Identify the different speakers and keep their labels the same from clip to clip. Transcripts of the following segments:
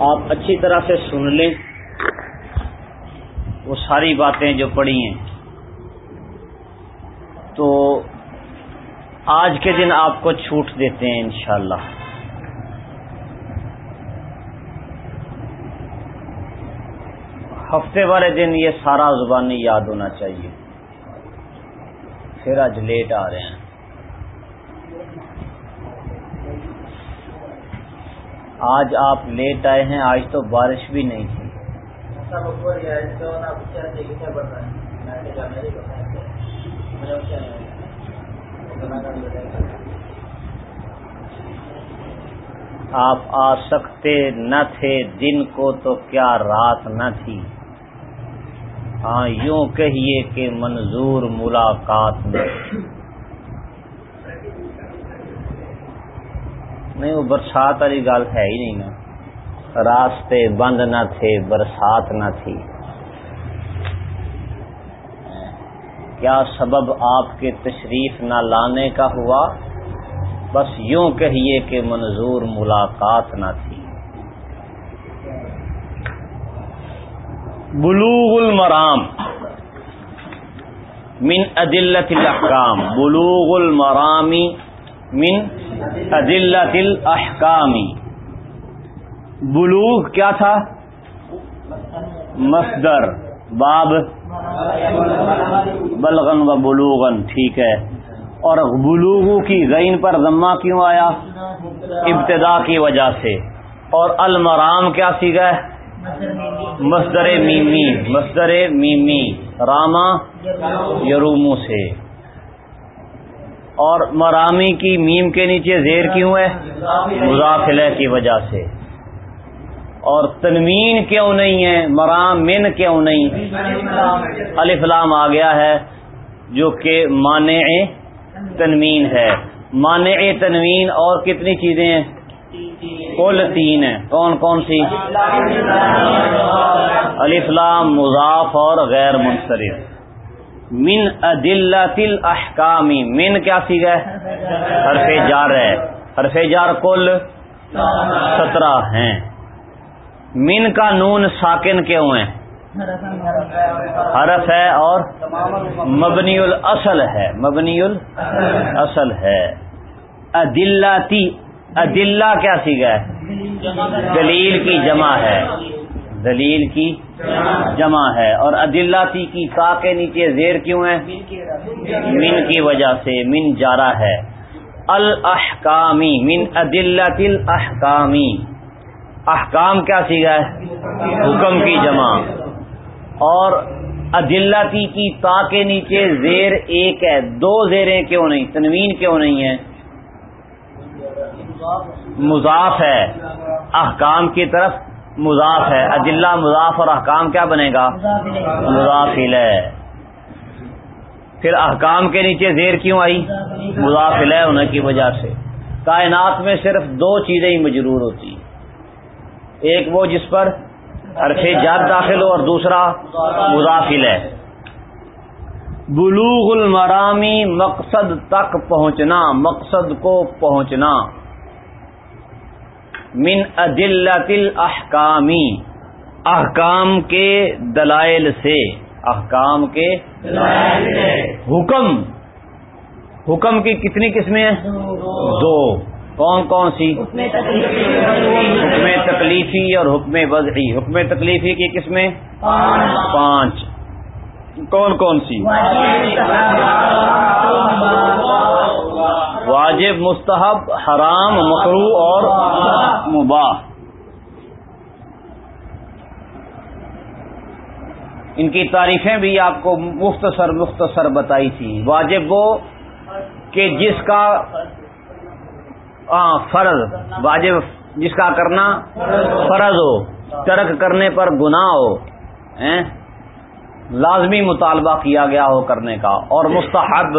Speaker 1: آپ اچھی طرح سے سن لیں۔ وہ ساری باتیں جو پڑھی ہیں۔ تو آج کے دن آپ کو چھوٹ دیتے ہیں انشاءاللہ۔ ہفتے والے دن یہ سارا زبانی یاد ہونا چاہیے۔ پھر آج لیٹ آ رہے ہیں۔ آج آپ لیٹ آئے ہیں آج تو بارش بھی نہیں تھی۔ آپ آ سکتے نہ تھے دن کو تو کیا رات نہ تھی۔ ہاں یوں کہیے کہ منظور ملاقات میں۔ نہیں، وہ برسات والی گل ہے ہی نہیں نا۔ راستے بند نہ تھے، برسات نہ تھی۔ کیا سبب آپ کے تشریف نہ لانے کا ہوا؟ بس یوں کہیے کہ منظور ملاقات نہ تھی۔ بلوغ المرام من ادلت الاحکام۔ بلوغ المرامی من ادلت الاحکامی بلوغ کیا تھا؟ مصدر۔ باب۔ بلغن و بلوغن ٹھیک ہے۔ اور بلوغو کی غین پر ضمہ کیوں آیا؟ ابتدا کی وجہ سے۔ اور المرام کیا سیکھا مصدر میمی مصدر میمی راما یرومو سے۔ اور مرامی کی میم کے نیچے زیر کیوں ہے؟ مضافلہ کی وجہ سے۔ اور تنوین کیوں نہیں ہے؟ مرام من کیوں نہیں؟ الفلام آ گیا ہے، جو کہ مانع تنوین ہے۔ مانع تنوین اور کتنی چیزیں ہیں؟ کل تین ہیں۔ کون کون سی؟ الفلام مضاف اور غیر منصرف۔ من ادلت الاحکامی من کیا سی گئے حرف جار ہے. حرف جار کل سترہ ہیں. من کا نون ساکن کیوں ہیں حرف ہے اور مبنی الاصل ہے. مبنی الاصل ہے. ادلاتی ادلہ کیا سی گئے دلیل کی جمع ہے. دلیل کی جمع ہے اور عدلاتی کی کا کے نیچے زیر کیوں ہے؟ من کی وجہ سے، من جارا ہے۔ الاحکامی، من عدلت الاحکامی۔ احکام کیا سیکھا ہے؟ حکم کی جمع۔ اور عدلاتی کی تا کے نیچے زیر ایک ہے۔ دو زیریں کیوں نہیں؟ تنوین کیوں نہیں ہے؟ مضاف ہے۔ احکام کی طرف مضاف ہے۔ اجلا مضاف اور احکام کیا بنے گا؟ مضافل ہے پھر احکام کے نیچے زیر کیوں آئی؟ مضافل ہے ہونے کی وجہ سے۔ کائنات میں صرف دو چیزیں ہی مجرور ہوتی ایک وہ جس پر حرف جات داخل ہو اور دوسرا مضافل ہے بلوغ المرامی مقصد تک پہنچنا مقصد کو پہنچنا۔ من ادلت الاحکامی احکام کے دلائل سے احکام کے حکم۔ حکم کی کتنی قسمیں ہیں؟ دو۔ کون کون سی؟ حکم تکلیفی اور حکم وضعی۔ حکم تکلیفی کی قسمیں؟ پانچ۔ کون کون سی؟ واجب، مستحب، حرام مکرو اور مباح۔ ان کی تعریفیں بھی آپ کو مختصر مختصر بتائی تھی۔ واجب وہ کہ جس کا ہاں، فرض، واجب جس کا کرنا فرض ہو، ترک کرنے پر گناہ ہو لازمی مطالبہ کیا گیا ہو کرنے کا اور مستحب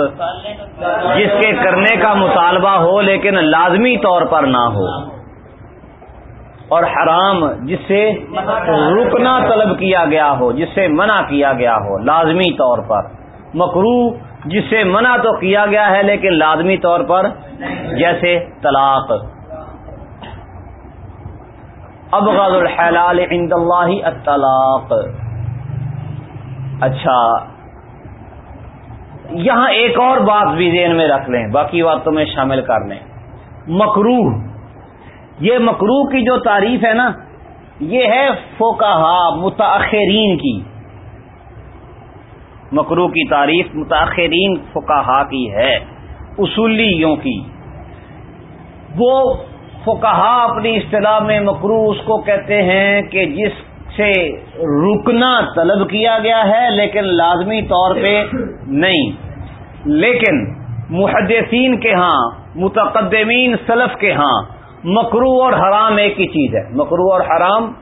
Speaker 1: جس کے کرنے کا مطالبہ ہو لیکن لازمی طور پر نہ ہو اور حرام جس سے رکنا طلب کیا گیا ہو، جس سے منع کیا گیا ہو، لازمی طور پر۔ مکرو جس سے منع تو کیا گیا ہے لیکن لازمی طور پر جیسے طلاق۔ ابغض الحلال عند اللہ الطلاق۔ اچھا یہاں ایک اور بات بھی ذہن میں رکھ لیں، باقی باتوں میں شامل کر لیں۔ مکروح یہ مکروح کی جو تعریف ہے نا، یہ ہے فوکہ متاخرین کی۔ مکرو کی تعریف متاخرین فکاہا کی ہے، اصولیوں کی۔ وہ فکاہا اپنی اصطلاح میں مکرو اس کو کہتے ہیں کہ جس سے رکنا طلب کیا گیا ہے، لیکن لازمی طور پہ نہیں۔ لیکن محدثین کے ہاں متقدمین سلف کے ہاں مکرو اور حرام ایک ہی چیز ہے۔ مکرو اور حرام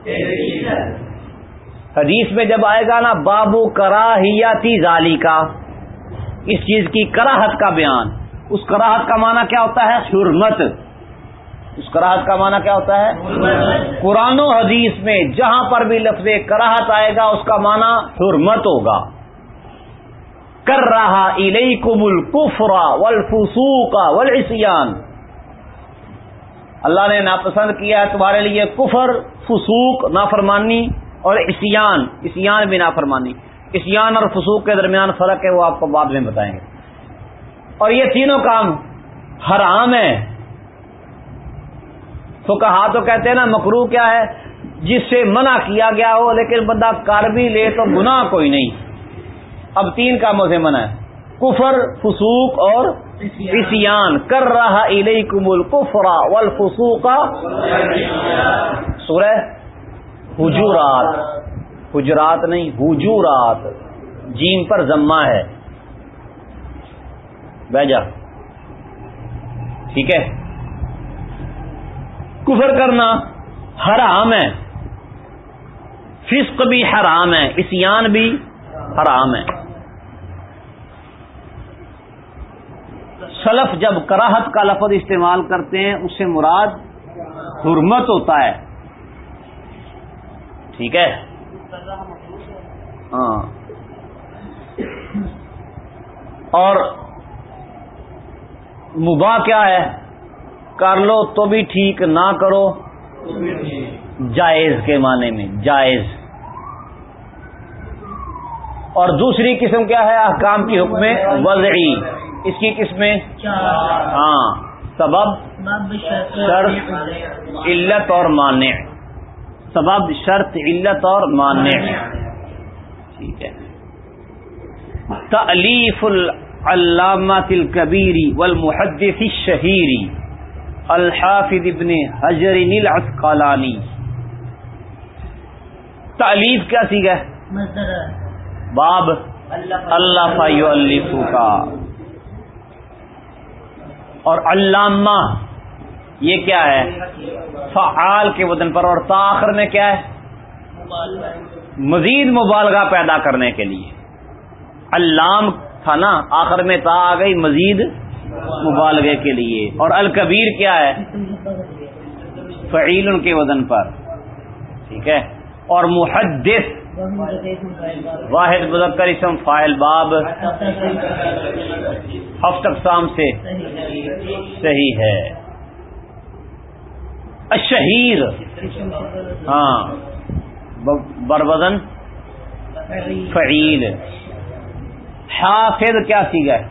Speaker 1: حدیث میں جب آئے گا نا بابو کراہیاتی ظالی کا اس چیز کی کراہت کا بیان۔ اس کراہت کا معنی کیا ہوتا ہے؟ حرمت۔ اس کراہت کا معنی کیا ہوتا ہے؟ قرآن و حدیث میں جہاں پر بھی لفظ کراہت آئے گا، اس کا معنی حرمت ہوگا۔ کر رہا الئی کمل کفرا ولفسوکا ولسیان اللہ نے ناپسند کیا ہے تمہارے لیے کفر، فسوق، نافرمانی اور اسیان اسیان بھی نافرمانی۔ اسیان اور فسوق کے درمیان فرق ہے، وہ آپ کو بعد میں بتائیں گے۔ اور یہ تینوں کام حرام ہے تو کہا تو کہتے ہیں نا مکرو کیا ہے؟ جس سے منع کیا گیا ہو، لیکن بندہ کر بھی لے تو گناہ کوئی نہیں۔ اب تین کاموں سے منع ہے۔ کفر، فسوق اور اسیان کر رہا کمل کفرا ول فسوقا سورہ حجورات۔ حجرات نہیں، حجورات۔ جیم پر ذمہ ہے۔ بہ جا۔ ٹھیک ہے؟ کفر کرنا حرام ہے۔ فسق بھی حرام ہے، اسیان بھی حرام ہے۔ سلف جب کراہت کا لفظ استعمال کرتے ہیں، اس سے مراد حرمت ہوتا ہے۔ ٹھیک ہے؟ ہاں۔ اور مباح کیا ہے؟ کر لو تو بھی ٹھیک نہ کرو۔ جائز کے معنی میں، جائز۔ اور دوسری قسم کیا ہے؟ احکام کی حکم وضعی۔ اس کی قسمیں ہاں سبب شرط، علت اور مانع۔ سبب شرط، علت اور مانع۔ ٹھیک ہے۔ تعلیف العلامات الکبیری والمحدث الشہیری۔ الحافظ ابن حجر العسقلانی تعلیف کیا سیکھا باب اللہ فیو کا اور علامہ یہ کیا ہے؟ فعال کے وزن پر. اور تاخر میں کیا ہے؟ مزید مبالغہ پیدا کرنے کے لیے. علام تھا نا، آخر میں تا آ گئی مزید مبالغے کے لیے۔ اور الکبیر کیا ہے؟ فعیل ان کے وزن پر۔ ٹھیک ہے؟ اور محدث۔ واحد، مذکر، اسم فائل باب۔ ہفت اقسام سے۔ صحیح ہے۔ شہیر ہاں۔ بربدن فعیل۔ حافظ کیا سی گئے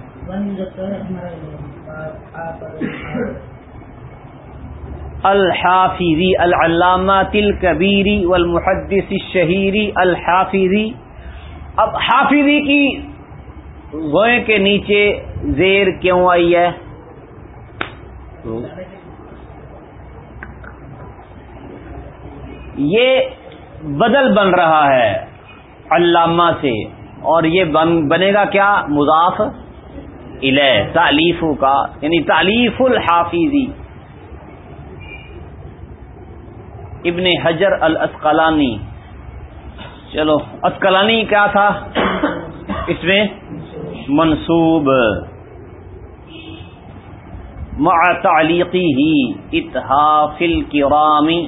Speaker 1: الحافظی، العلامہ تل کبیری والمحدث الشہیری، الحافظی۔ اب حافظی کی گوئے کے نیچے زیر کیوں آئی ہے؟ یہ بدل بن رہا ہے علامہ سے اور یہ بنے گا کیا؟ مضاف۔ الہ تعلیف کا یعنی تعلیف الحافظی۔ ابن حجر الاسقلانی۔ چلو اسقلانی کیا تھا؟ اس میں منصوب۔ مع تعلیقی ہی اتحاف الکرامی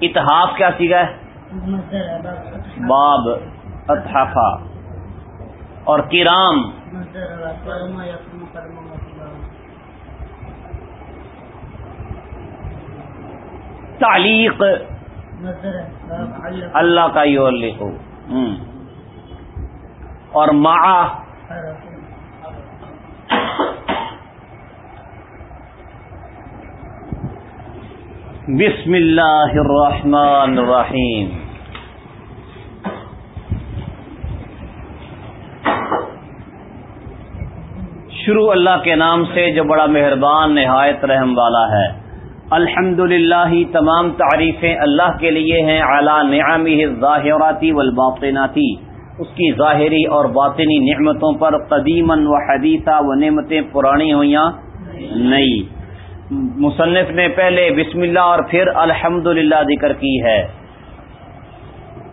Speaker 1: اتحاف کیا سیکھا ہے؟ باب۔ اتحفا اور کرام تعلیق اللہ کا یور لکھو اور مع بسم اللہ الرحمن الرحیم۔ شروع اللہ کے نام سے جو بڑا مہربان، نہایت رحم والا ہے۔ الحمد للہ تمام تعریفیں اللہ کے لیے ہیں اعلیٰ نعمی ظاہراتی والباطناتی اس کی ظاہری اور باطنی نعمتوں پر قدیمن و حدیثہ و نعمتیں پرانی ہوئیں نئی مصنف نے پہلے بسم اللہ اور پھر الحمد ذکر کی ہے۔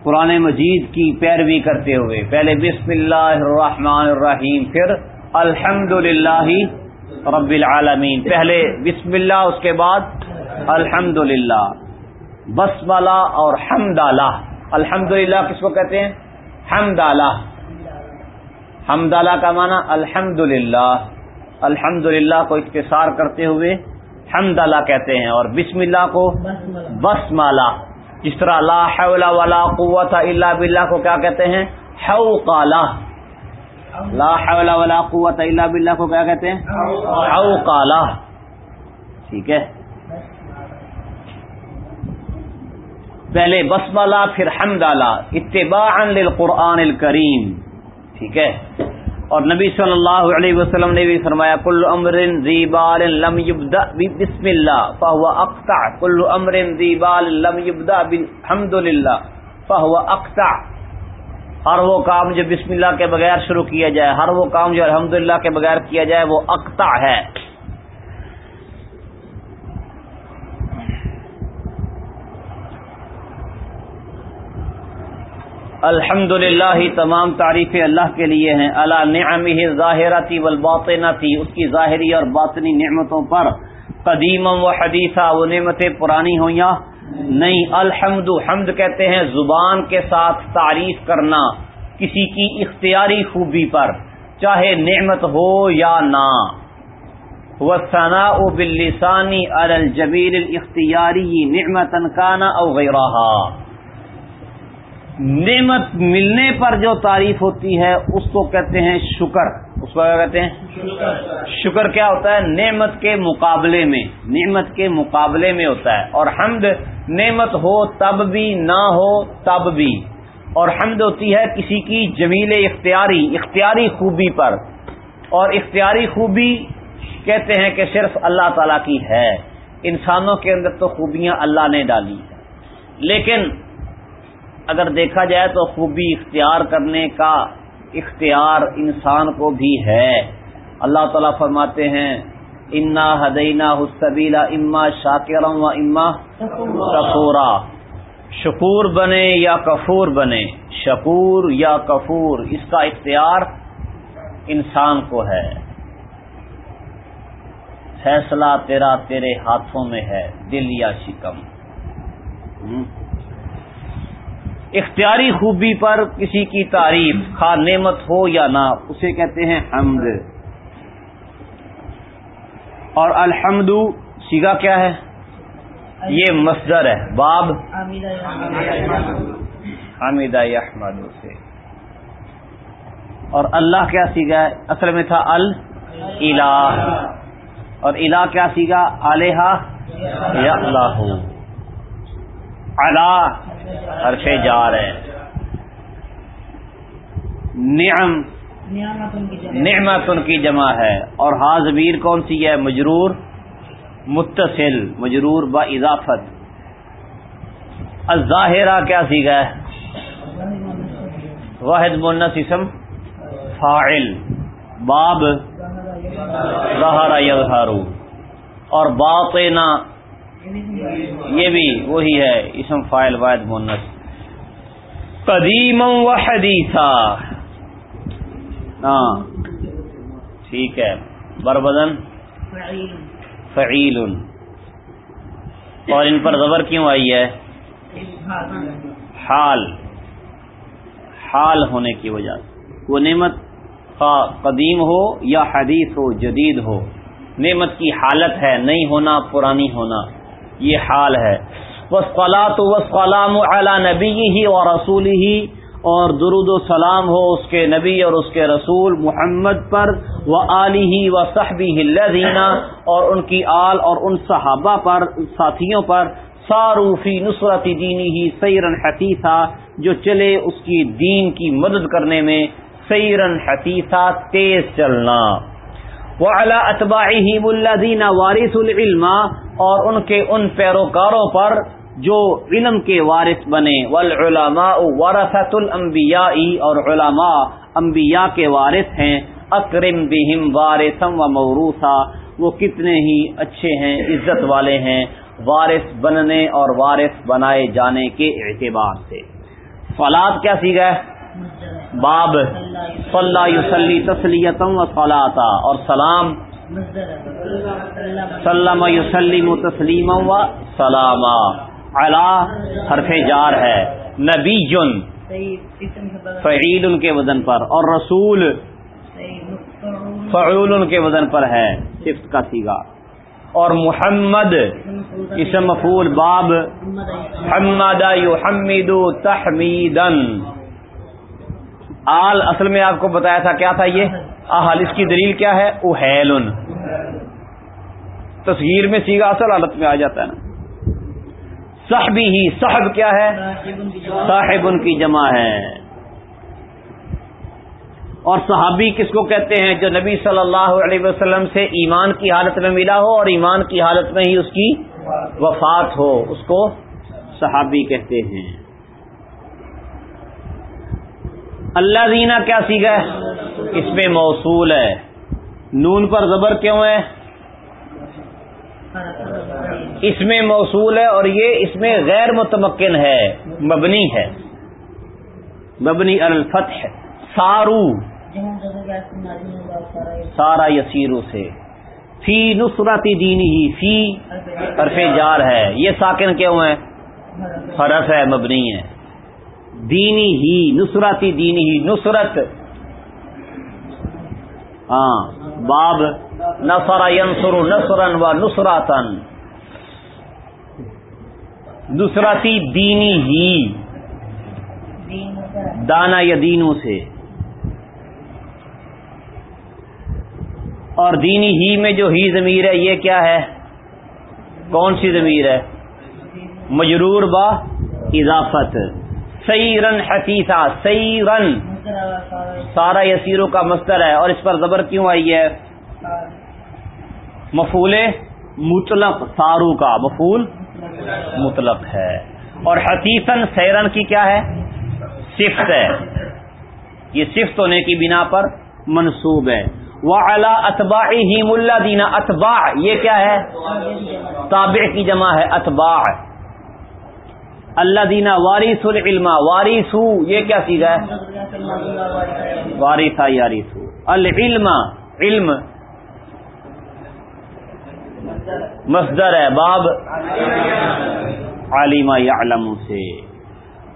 Speaker 1: قرآن مجید کی پیروی کرتے ہوئے پہلے بسم اللہ الرحمن الرحیم، پھر الحمد رب العالمین۔ پہلے بسم اللہ، اس کے بعد الحمد للہ بس اور حمد اللہ الحمد للہ کس کو کہتے ہیں؟ حمد اللہ حمد اللہ کا معنی الحمد للہ الحمد للہ کو اختصار کرتے ہوئے حمد اللہ کہتے ہیں اور بسم اللہ کو بس مالا جس طرح لا حول ولا قوت الا باللہ کو کیا کہتے ہیں؟ حوقالہ لا حول ولا قوت الا باللہ کو کیا کہتے ہیں؟ حوقالہ ٹھیک ہے؟ پہلے بسملہ پھر حمد اللہ اتباعا للقرآن الکریم. ٹھیک ہے؟ اور نبی صلی اللہ علیہ وسلم نے بھی فرمایا کل امر زیبال لم يبدا بسم اللہ فهو اقطع. کل امر زیبال لم يبدا بالحمد للہ فهو اقطع. ہر وہ کام جو بسم اللہ کے بغیر شروع کیا جائے، ہر وہ کام جو الحمدللہ کے بغیر کیا جائے، وہ اقطع ہے۔ الحمد للہ تمام تعریفیں اللہ کے لیے ہیں۔ اللہ نعم ظاہراتی والباطناتی اس کی ظاہری اور باطنی نعمتوں پر قدیم و حدیثہ وہ نعمتیں پرانی ہوں یا نہیں، الحمد، حمد کہتے ہیں زبان کے ساتھ تعریف کرنا کسی کی اختیاری خوبی پر، چاہے نعمت ہو یا نہ۔ وہ ثنا و بلسانی الجبیر الاختیاری نعمت انکانہ او غیرہ نعمت ملنے پر جو تعریف ہوتی ہے، اس کو کہتے ہیں شکر۔ اس کو کیا کہتے ہیں؟ شکر کیا ہوتا ہے؟ نعمت کے مقابلے میں، نعمت کے مقابلے میں ہوتا ہے۔ اور حمد نعمت ہو تب بھی، نہ ہو تب بھی۔ اور حمد ہوتی ہے کسی کی جمیل اختیاری اختیاری خوبی پر۔ اور اختیاری خوبی کہتے ہیں کہ صرف اللہ تعالی کی ہے۔ انسانوں کے اندر تو خوبیاں اللہ نے ڈالی لیکن اگر دیکھا جائے تو خوبی اختیار کرنے کا اختیار انسان کو بھی ہے۔ اللہ تعالیٰ فرماتے ہیں، انا ہدینہ حسبیلا اما شاکرم و اما کفورا شکور بنے یا کفور بنے؟ شکور یا کفور، اس کا اختیار انسان کو ہے۔ فیصلہ تیرا تیرے ہاتھوں میں ہے، دل یا شکم۔ اختیاری خوبی پر کسی کی تعریف، خواہ نعمت ہو یا نہ، اسے کہتے ہیں حمد۔ اور الحمد، سیگا کیا ہے؟ یہ مصدر ہے۔ باب؟ حامدہ احمد سے۔ اور اللہ کیا سیگا ہے؟ اصل میں تھا الہ۔ اور الہ کیا سیگا؟ الحا یا اللہ۔ اللہ عرفے جا رہے ہیں۔ نعم نعمت ان کی جمع ہے۔ اور حاضبیر کون سی ہے؟ مجرور، متصل، مجرور با اضافت۔ الظاہرہ کیا سیکھا ہے؟ واحد مونس اسم فاعل۔ باب ظہر یظہرو۔ اور باطنہ یہ بھی وہی ہے، اسم فائل واحد مونس قدیم و حدیثہ ہاں ٹھیک ہے۔ بربدن فعیل۔ اور ان پر زبر کیوں آئی ہے؟ حال۔ حال ہونے کی وجہ سے۔ وہ نعمت قدیم ہو یا حدیث ہو، جدید ہو۔ نعمت کی حالت ہے، نہیں ہونا، پرانی ہونا۔ یہ حال ہے۔ وسلاۃ وسلام علی نبی ہی اور رسول ہی اور درود و سلام ہو اس کے نبی اور اس کے رسول محمد پر وہ علی ہی و صحبی دینا اور ان کی آل اور ان صحابہ پر، ساتھیوں پر ساروفی نصرت دینی ہی سیرن حتیثہ جو چلے اس کی دین کی مدد کرنے میں سیرن حتیثہ تیز چلنا۔ وہ اللہ اطباء ہی دینا وارث العلم اور ان کے ان پیروکاروں پر جو علم کے وارث بنے، والعلماء ورثت الانبیاء اور علماء انبیاء کے وارث ہیں۔ اکرم بہم وارثم و موروثا، وہ کتنے ہی اچھے ہیں، عزت والے ہیں۔ وارث بننے اور وارث بنائے جانے کے اعتبار سے۔ فلاد کیا سی گئے باب۔ صلی یوسلی تسلیتم و فلاطا اور سلام سلم یوسلیم تسلیم و سلامہ حرف جار ہے۔ نبی جن فعیل ان کے وزن پر۔ اور رسول فعول ان کے وزن پر ہے۔ صفت کا سیگا۔ اور محمد اسم مفول باب۔ حمد یحمد تحمیدن۔ آل، اصل میں آپ کو بتایا تھا، کیا تھا یہ؟ آل اس کی دلیل کیا ہے؟ اہیلن تصویر میں سیگا اصل حالت میں آ جاتا ہے نا۔ صحبی ہی صحب کیا ہے؟ صاحب ان کی جمع ہے۔ اور صحابی کس کو کہتے ہیں؟ جو نبی صلی اللہ علیہ وسلم سے ایمان کی حالت میں ملا ہو اور ایمان کی حالت میں ہی اس کی وفات ہو، اس کو صحابی کہتے ہیں۔ اللہ دینا کیا سیکھا ہے؟ اس میں موصول ہے۔ نون پر زبر کیوں ہے؟ اس میں موصول ہے اور یہ اس میں غیر متمکن ہے، مبنی ہے۔ مبنی الفتح سارو۔ سارا یسیرو سے۔ فی نصرتی دینی ہی، فی حرف جار ہے۔ یہ ساکن کیوں ہے؟ حرف ہے، مبنی ہے۔ دینی ہی، نصرتی دینی ہی، نصرت. ہاں باب نصر ینصر نصرا و نصراتن نصرتی دینی ہی. دانا یا دینوں سے. اور دینی ہی میں جو ہی ضمیر ہے، یہ کیا ہے؟ کون سی ضمیر ہے؟ مجرور با اضافت. سی رن حتیثہ سی رن سارا یسیروں کا مستر ہے اور اس پر زبر کیوں آئی ہے؟ مفول مطلق سارو کا مفول مطلق ہے۔ اور حتیثن سیرن کی کیا ہے؟ صفت ہے۔ یہ صفت ہونے کی بنا پر منصوب ہے۔ وہ اعلی اتبا ہی ملا دینا اتباع یہ کیا ہے؟ تابع کی جمع ہے اتباع اللہ دینا وارث العلم. وارث یہ کیا سیدھا ہے؟ وارثا یارث العلم، علم. مصدر ہے، باب. عالمہ یا علم سے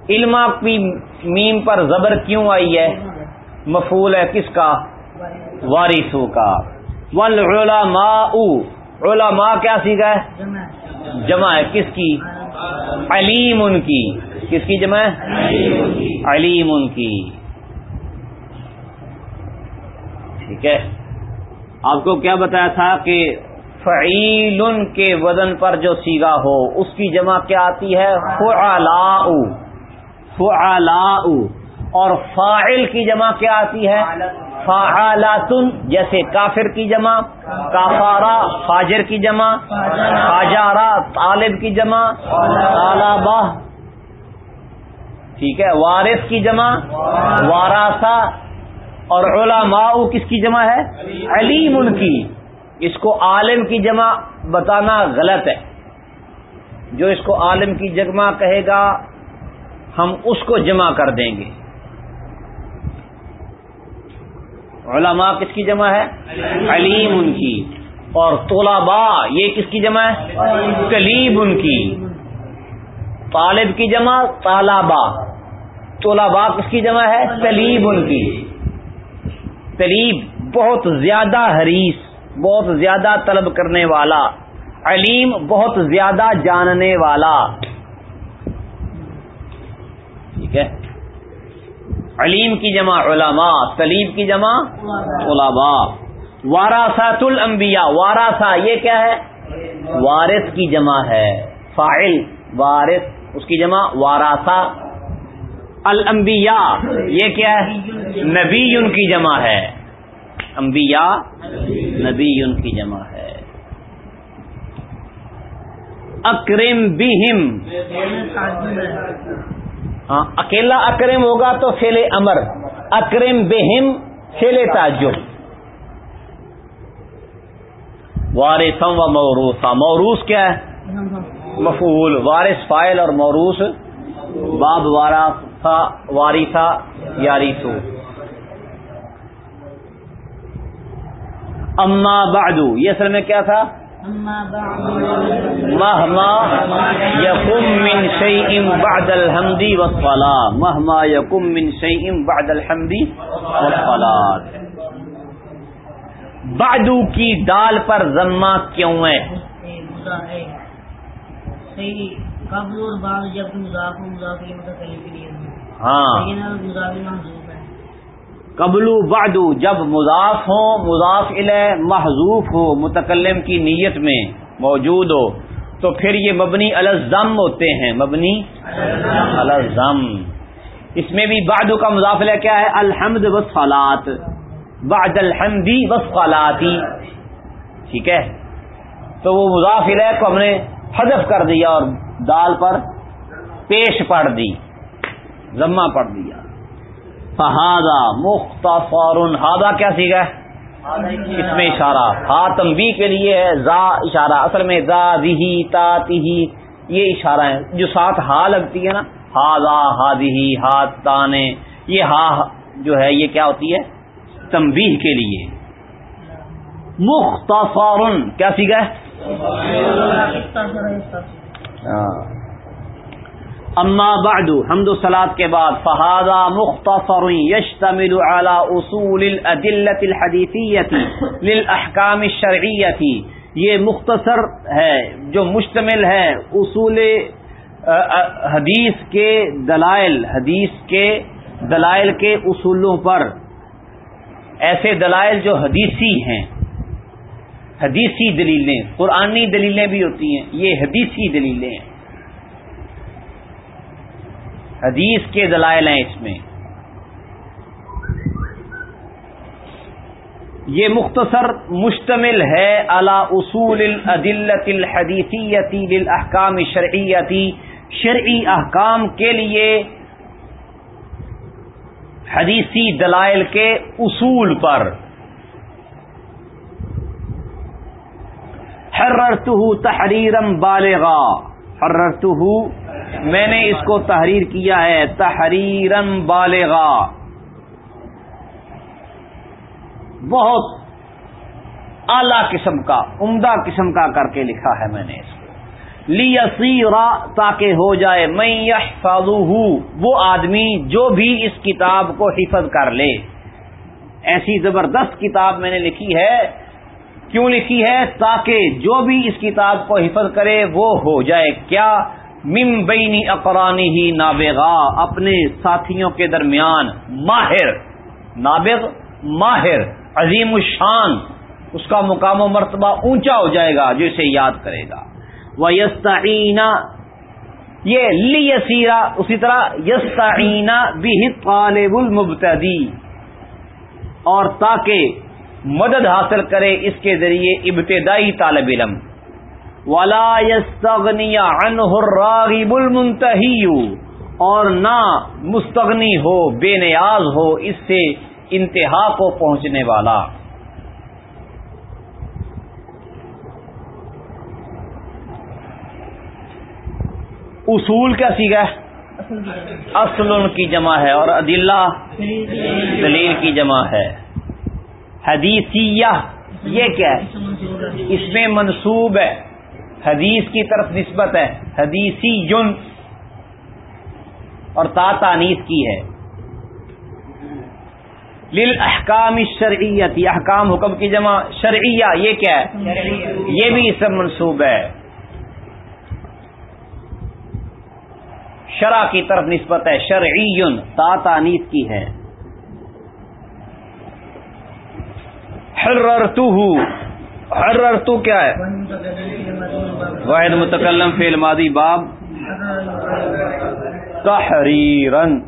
Speaker 1: علما کی میم پر زبر کیوں آئی ہے؟ مفول ہے کس کا؟ وارثوں کا. والعلماء. علماء کیا سیکھا ہے. جمع ہے، کس کی؟ علیم ان کی. کس کی جمع علیم ان کی. ٹھیک ہے. آپ کو کیا بتایا تھا کہ فعیل کے وزن پر جو سیگا ہو، اس کی جمع کیا آتی ہے؟ فعلاء فعلاء اور فاعل کی جمع کیا آتی ہے؟ فعالاتن جیسے کافر کی جمع کافارا فاجر کی جمع فاجارا طالب کی جمع، طالبہ، ٹھیک ہے، وارث کی جمع واراسا اور علماء کس کی جمع ہے؟ علیم ان کی۔ اس کو عالم کی جمع بتانا غلط ہے۔ جو اس کو عالم کی جمع کہے گا، ہم اس کو جمع کر دیں گے۔ علماء کس کی جمع ہے؟ علیم ان کی۔ اور طلباء یہ کس کی جمع ہے؟ کلیب ان کی۔ طالب کی جمع طالبا طلباء کس کی جمع ہے؟ کلیب ان کی۔ کلیب بہت زیادہ حریص، بہت زیادہ طلب کرنے والا۔ علیم بہت زیادہ جاننے والا۔ ٹھیک ہے؟ علیم کی جمع علماء، سلیم کی جمع علماء واراسات الانبیاء واراسا یہ کیا ہے؟ وارث کی جمع ہے۔ فائل وارث، اس کی جمع واراسا الانبیاء، یہ کیا ہے؟ نبی ان کی جمع ہے۔ انبیاء نبی ان کی جمع ہے۔ اکرم بہم۔ ہاں، اکیلا اکرم ہوگا تو فیل امر، اکرم بہم فیل تعجب۔ وارثم و موروثا۔ موروث کیا ہے؟ مفول وارث فائل اور موروث۔ باب وارا واریسا یاریسو اما بعدو یہ اصل میں کیا تھا؟ مہما یقم من شیئم بعد الحمدی والصلاة. مہما یقم من شیئم بعد الحمدی والصلاة. بعدو کی دال پر ضمہ کیوں ہے؟ ہاں. قبلو بعدو جب مضاف ہو مضاف الہ محذوف ہو، متکلم کی نیت میں موجود ہو، تو پھر یہ مبنی الزم ہوتے ہیں۔ مبنی الزم اس میں بھی بعدو کا مضاف الہ کیا ہے؟ الحمد وسفالات بعد الحمدی وسفالاتی ٹھیک ہے؟ تو وہ مضاف الہ کو ہم نے حذف کر دیا اور دال پر پیش پڑ دی ضمہ پڑ دیا۔ فہذا مختصر۔ ہادا کیا سیکھا ہے؟ اس میں اشارہ۔ ہا تمبی کے لیے ہے زا اشارہ۔ اصل میں زا ذہی تا تہی۔ یہ اشارہ ہے۔ جو ساتھ ہا لگتی ہے نا ہاضا ہادی ہا تانے۔ یہ ہا جو ہے یہ کیا ہوتی ہے؟ تمبیح کے لیے۔ مختصر۔ کیا سیکھا ہے؟ اما بعد حمد و سلاد کے بعد، فہذا مختصر یشتمل على اصول الادلة الحدیثیتی للاحکام الشرعیتی یہ مختصر ہے، جو مشتمل ہے اصول حدیث کے دلائل، حدیث کے دلائل کے اصولوں پر۔ ایسے دلائل جو حدیثی ہیں، حدیثی دلیلیں، قرآنی دلیلیں بھی ہوتی ہیں، یہ حدیثی دلیلیں ہیں۔ حدیث کے دلائل ہیں اس میں۔ یہ مختصر مشتمل ہے اعلی اصول العدلت الحدیثیتی للاحکام شرعیتی شرعی احکام کے لیے حدیثی دلائل کے اصول پر۔ حررتہ تحریرم بالغا۔ حررتہ میں نے اس کو تحریر کیا ہے تحریرن بالغا۔ بہت اعلی قسم کا، عمدہ قسم کا کر کے لکھا ہے میں نے اس کو۔ لی تاکہ ہو جائے میں وہ آدمی جو بھی اس کتاب کو حفظ کر لے۔ ایسی زبردست کتاب میں نے لکھی ہے۔ کیوں لکھی ہے؟ تاکہ جو بھی اس کتاب کو حفظ کرے، وہ ہو جائے۔ کیا مم بینی اقرانی ہی نابغا، اپنے ساتھیوں کے درمیان ماہر، نابغ ماہر، عظیم الشان، اس کا مقام و مرتبہ اونچا ہو جائے گا جو اسے یاد کرے گا۔ وہ یستعینہ یہ لی یسیرا اسی طرح یستعینہ بھی طالب المبتدی اور تاکہ مدد حاصل کرے اس کے ذریعے ابتدائی طالب علم۔ ولا یستغنی عنہ الراغب المنتہی اور نہ مستغنی ہو، بے نیاز ہو، اس سے انتہا کو پہنچنے والا۔ اصول کیا سیکھا اصل کی جمع ہے اور عدلہ دلیل کی جمع ہے۔ حدیثیہ یہ کیا ہے؟ اس میں منصوب ہے۔ حدیث کی طرف نسبت ہے حدیثی یون اور تا تانیس کی ہے۔ لل احکام شرعیتی احکام حکم کی جمع شرعیہ یہ کیا ہے؟ یہ بھی اس سے منصوب ہے۔ شرع کی طرف نسبت ہے شرعی تا تانیس کی ہے۔ حررتو حررتو کیا ہے؟ واحد متکلم فی المادی باب تحریرن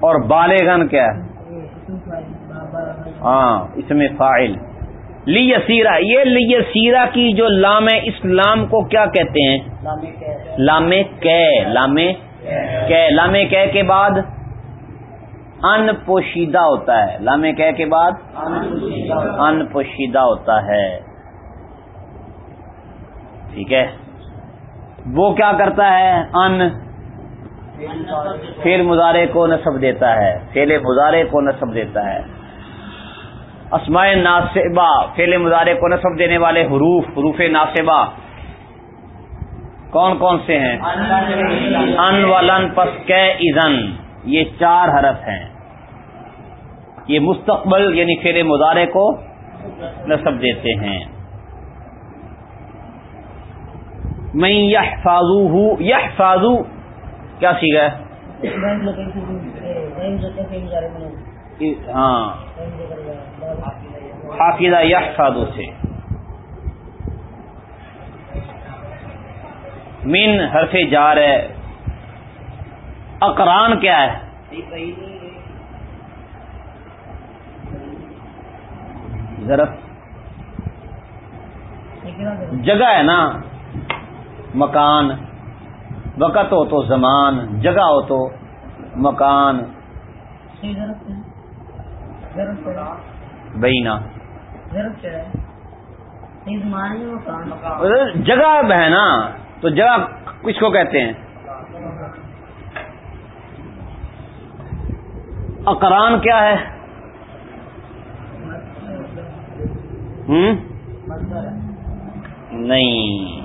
Speaker 1: اور بالغن کیا ہے؟ ہاں اس میں فائل لی سیرا یہ لی سیرا کی جو لام ہے اس لام کو کیا کہتے ہیں؟ لام کے لام کے لام کے کے بعد ان پوشیدہ ہوتا ہے۔ لام کہ کے بعد ان پوشیدہ ہوتا ہے۔ ٹھیک ہے۔ وہ کیا کرتا ہے؟ ان فیل مظاہرے کو نصب دیتا ہے۔ فیل مظاہرے کو نصب دیتا ہے۔ اسماء ناصبہ فیل مظاہرے کو نصب دینے والے حروف حروف ناصبہ۔ کون کون سے ہیں؟ ان ولن پس کے ازن یہ چار حرف ہیں۔ یہ مستقبل یعنی فیل مظاہرے کو نصب دیتے ہیں۔ میں یہ فاضو ہوں یہ فاضو کیا سیکھا ہاں۔ حافظہ یہ فاضو سے۔ من حرف جار ہے۔ اقران کیا ہے؟ ضرب جگہ ہے نا؟ مکان۔ وقت ہو تو زمان، جگہ ہو تو مکان۔ بینا۔ جگہ ہے نا، تو جگہ کس کو کہتے ہیں؟ اقران کیا ہے؟ ہم؟ نہیں۔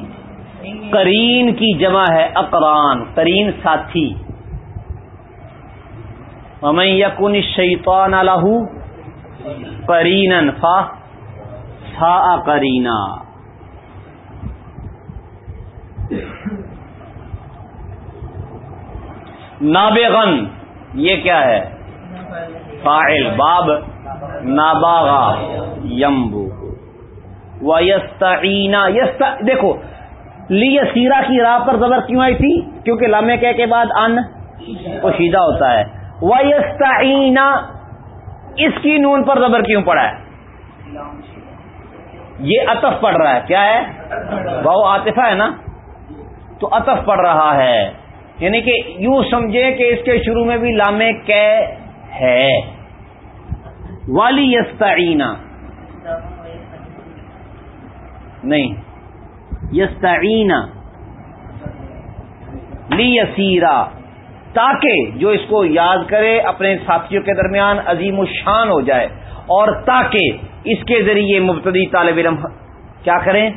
Speaker 1: کرین کی جمع ہے اقران، کرین ساتھی۔ ہمیں یقن شیطان الح کرین فا سا کرینا نابغن، یہ کیا ہے؟ فاعل، باب ناباغا یمبو و یستعینا یست دیکھو لی سیرا کی راہ پر زبر کیوں آئی تھی؟ کیونکہ لامے کہ کے بعد ان پوشیدہ ہوتا ہے۔ و یستعینا اس کی نون پر زبر کیوں پڑا ہے؟ یہ اطف پڑ رہا ہے۔ کیا ہے؟ وہ عاطفہ ہے نا؟ تو اطف پڑ رہا ہے۔ یعنی کہ یوں سمجھے کہ اس کے شروع میں بھی لامے کہ ہے۔ والی یستعینا۔ نہیں۔ یستعینا۔ لی یسیرا تاکہ جو اس کو یاد کرے، اپنے ساتھیوں کے درمیان عظیم الشان ہو جائے۔ اور تاکہ اس کے ذریعے مبتدی طالب علم کیا کریں؟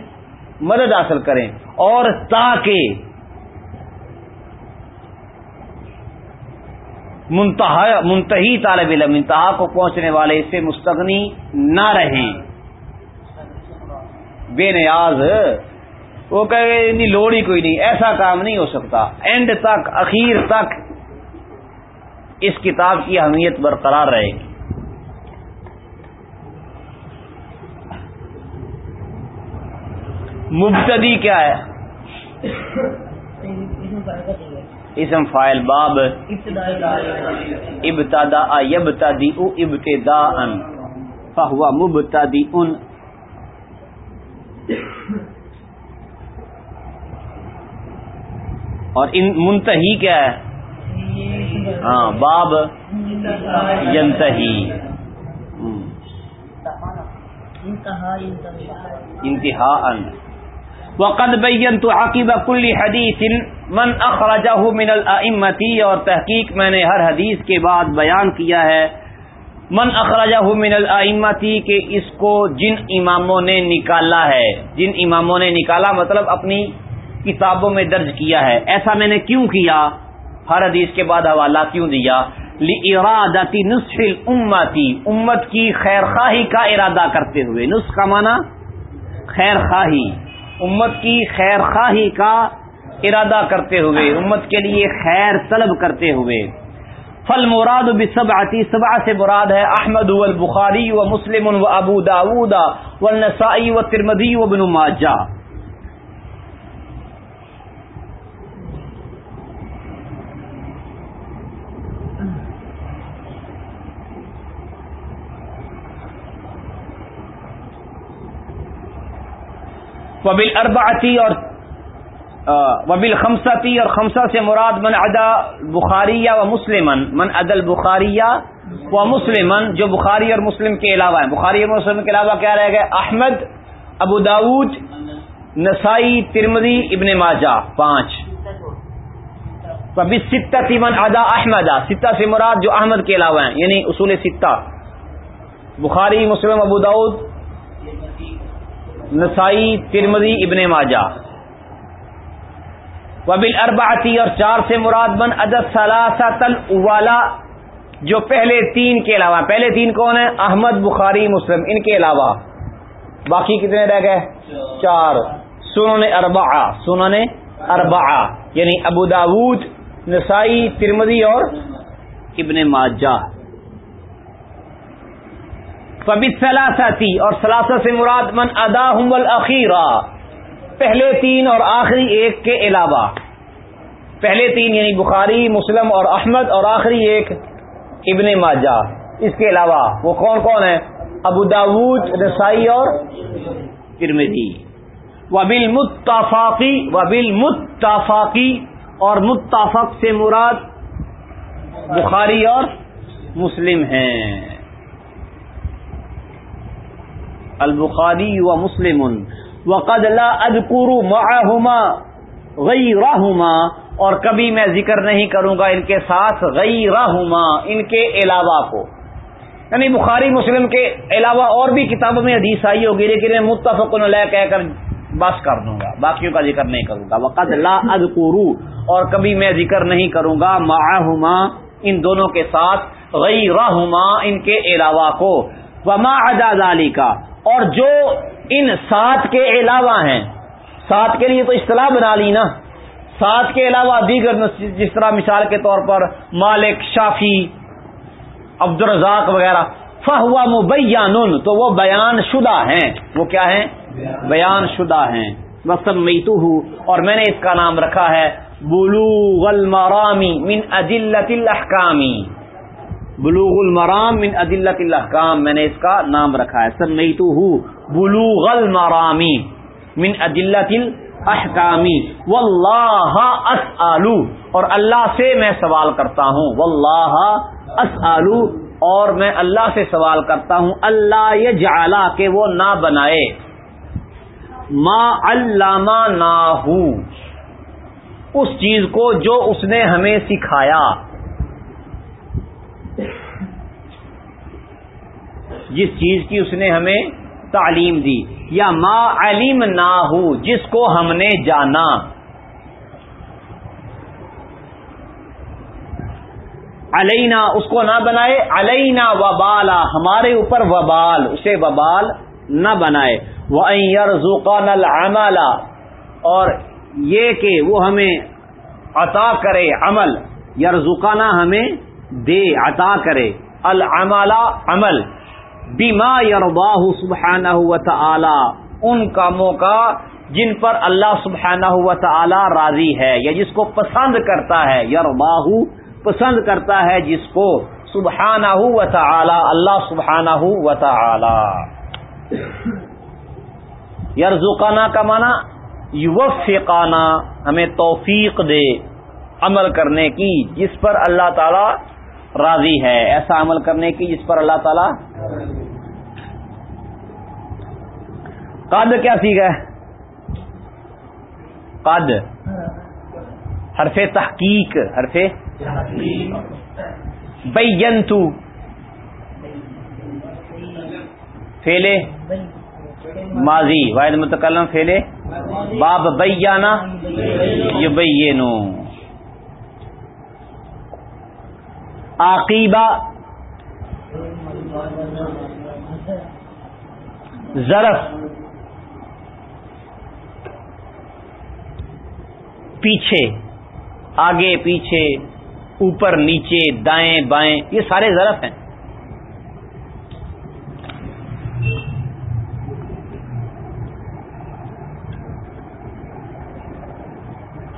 Speaker 1: مدد حاصل کریں۔ اور تاکہ منتہا منتہی طالب علم، انتہا کو پہنچنے والے اس سے مستغنی نہ رہیں۔ بے نیاز۔ وہ کہ لوڑ ہی کوئی نہیں، ایسا کام نہیں ہو سکتا۔ اینڈ تک، اخیر تک اس کتاب کی اہمیت برقرار رہے گی۔ مبتدی کیا ہے۔ اسم فائل باب ابتدا یبتدی ابتدا ان فہوا مبتدی ان اور ان منتہی کیا ہے؟ ہاں باب ینتہی۔ انتہا ان وقد بینت عقب کل حدیث من اخرجہ من الائمتی اور تحقیق میں نے ہر حدیث کے بعد بیان کیا ہے۔ من اخرجہ من الائمتی کہ اس کو جن اماموں نے نکالا ہے۔ جن اماموں نے نکالا مطلب اپنی کتابوں میں درج کیا ہے۔ ایسا میں نے کیوں کیا؟ ہر حدیث کے بعد حوالہ کیوں دیا؟ ارادتی نسخ امتی امت کی خیر خواہی کا ارادہ کرتے ہوئے۔ نسخ کا معنی خیر خواہی امت کی خیر خواہی کا ارادہ کرتے ہوئے، امت کے لیے خیر طلب کرتے ہوئے۔ فل مراد بسب آتی سبا سے مراد ہے احمد و البخاری و مسلم و ابو داودا و نسائی و ترمدی و بن ماجہ۔ وبل ارباتی اور وبل خمستی اور خمسہ سے مراد من ادا بخاریہ و مسلم من عدل بخاریہ و مسلم جو بخاری اور مسلم کے علاوہ ہیں۔ بخاری اور مسلم کے علاوہ کیا رہ گئے احمد، ابو داود نسائی ترمدی ابن ماجہ، پانچ۔ ستہ من ادا احمد۔ ستہ سے مراد جو احمد کے علاوہ ہیں یعنی اصول ستہ۔ بخاری، مسلم، ابو داود نسائی ترمدی ابن ماجہ۔ وبل ارباتی اور چار سے مراد بن ادب سلاسل اوالا جو پہلے تین کے علاوہ، پہلے تین کون ہیں؟ احمد، بخاری، مسلم، ان کے علاوہ۔ باقی کتنے رہ گئے؟ چار۔ سنن اربا سنن اربا یعنی ابو داود، نسائی ترمدی اور ابن ماجہ۔ فبی سلاستی اور سلاسہ سے مراد من ادا ہم الخیرہ پہلے تین اور آخری ایک کے علاوہ پہلے تین یعنی بخاری، مسلم اور احمد اور آخری ایک ابن ماجہ۔ اس کے علاوہ وہ کون کون ہیں؟ ابو داود رسائی اور ترمیدی وبل متفاقی وبل متفاقی اور متفق سے مراد بخاری اور مسلم ہیں۔ البخاری و مسلم وقد لا اذکر معهما غیرهما اور کبھی میں ذکر نہیں کروں گا ان کے ساتھ غیرهما ان کے علاوہ کو۔ یعنی بخاری مسلم کے علاوہ اور بھی کتابوں میں حدیث آئی ہوگی، لیکن میں متفق علیہ کہہ کر بس کر دوں گا، باقیوں کا ذکر نہیں کروں گا۔ وقد لا اذکر اور کبھی میں ذکر نہیں کروں گا معهما، ان دونوں کے ساتھ غیرهما ان کے علاوہ کو۔ وما عدا ذالک اور جو ان سات کے علاوہ ہیں، سات کے لیے تو اصطلاح بنا لی نا۔ سات کے علاوہ دیگر جس طرح مثال کے طور پر مالک شافی عبد الرزاق وغیرہ فہوا مبین تو وہ بیان شدہ ہیں۔ وہ کیا ہیں؟ بیان شدہ ہیں۔ مقصد ہوں اور میں نے اس کا نام رکھا ہے۔ بلوغ المرامی من ادلت الاحکامی بلوغ المرام من عدلت الاحکام، میں نے اس کا نام رکھا ہے۔ سر نہیں تو ہوں بلوغ المرامی من عدلت الاحکامی۔ واللہ اسالو اور اللہ سے میں سوال کرتا ہوں۔ واللہ اسالو اور میں اللہ سے سوال کرتا ہوں۔ اللہ یہ جعلا کہ وہ نہ بنائے۔ ما علامہ نہ اس چیز کو جو اس نے ہمیں سکھایا۔ جس چیز کی اس نے ہمیں تعلیم دی، یا ما علیم نہ ہو جس کو ہم نے جانا۔ علینا، اس کو نہ بنائے، علینا وبالا، ہمارے اوپر وبال، اسے وبال نہ بنائے۔ وہ یرزوقان العملا اور یہ کہ وہ ہمیں عطا کرے عمل۔ یرزوقانہ ہمیں دے، عطا کرے۔ العملا عمل۔ بیما یرباہ سبحانہ و تعالی ان کاموں کا جن پر اللہ سبحانہ و تعالی راضی ہے، یا جس کو پسند کرتا ہے یرباہ پسند کرتا ہے جس کو سبحانہ و تعالی اللہ سبحانہ و تعالی یرزقانہ کا معنی یوفقانہ ہمیں توفیق دے عمل کرنے کی، جس پر اللہ تعالی راضی ہے۔ ایسا عمل کرنے کی جس پر اللہ تعالی قد کیا سیکھا ہے؟ قد حرف تحقیق. حرف بینتو. فیلے ماضی. واحد متکلم فیلے باب بیانا یہ بینو عقیبہ. ظرف. پیچھے، آگے، پیچھے، اوپر، نیچے، دائیں، بائیں، یہ سارے ظرف ہیں۔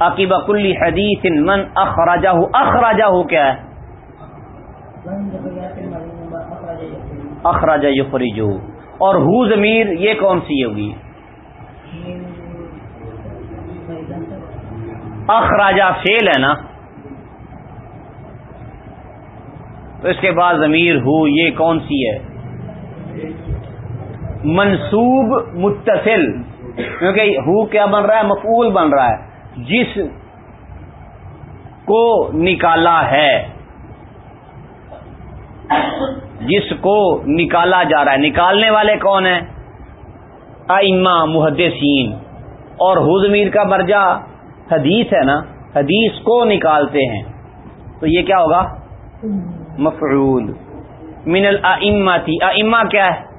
Speaker 1: عقیبہ کلی حدیث من اخراجہ اخراجہ ہو کیا ہے؟ اخراجہ یخرجو۔ اور ہو ضمیر یہ کون سی ہوگی؟ اخراجہ فیل ہے نا، تو اس کے بعد ضمیر ہو، یہ کون سی ہے؟ منصوب متصل، کیونکہ ہو کیا بن رہا ہے؟ مفعول بن رہا ہے۔ جس کو نکالا ہے، جس کو نکالا جا رہا ہے۔ نکالنے والے کون ہیں؟ ائمہ، محدثین۔ اور حضمیر کا مرجع حدیث ہے نا، حدیث کو نکالتے ہیں۔ تو یہ کیا ہوگا؟ مفعول۔ من الما تھی اما کیا ہے؟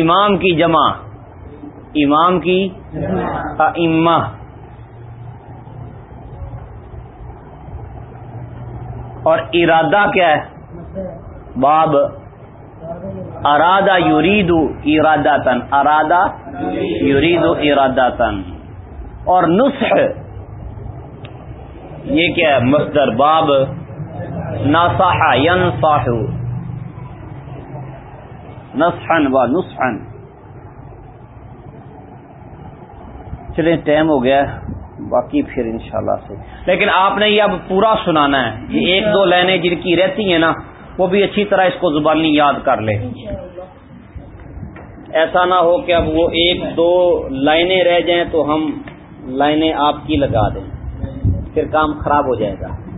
Speaker 1: امام کی جمع۔ امام کی ائمہ۔ اور ارادہ کیا ہے؟ باب۔ ارادہ یورید ارادہ تن ارادہ یورید ارادہ تن اور نسخ یہ کیا ہے؟ مصدر باب ناساہ ینصاح نسحن و نسحن چلیں ٹائم ہو گیا، باقی پھر انشاءاللہ سے۔ لیکن آپ نے یہ اب پورا سنانا ہے، یہ ایک دو لائنیں جن کی رہتی ہیں نا، وہ بھی اچھی طرح اس کو زبانی یاد کر لے ایسا نہ ہو کہ اب وہ ایک دو لائنیں رہ جائیں تو ہم لائنیں آپ کی لگا دیں پھر کام خراب ہو جائے گا۔